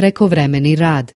prekovremeni rad.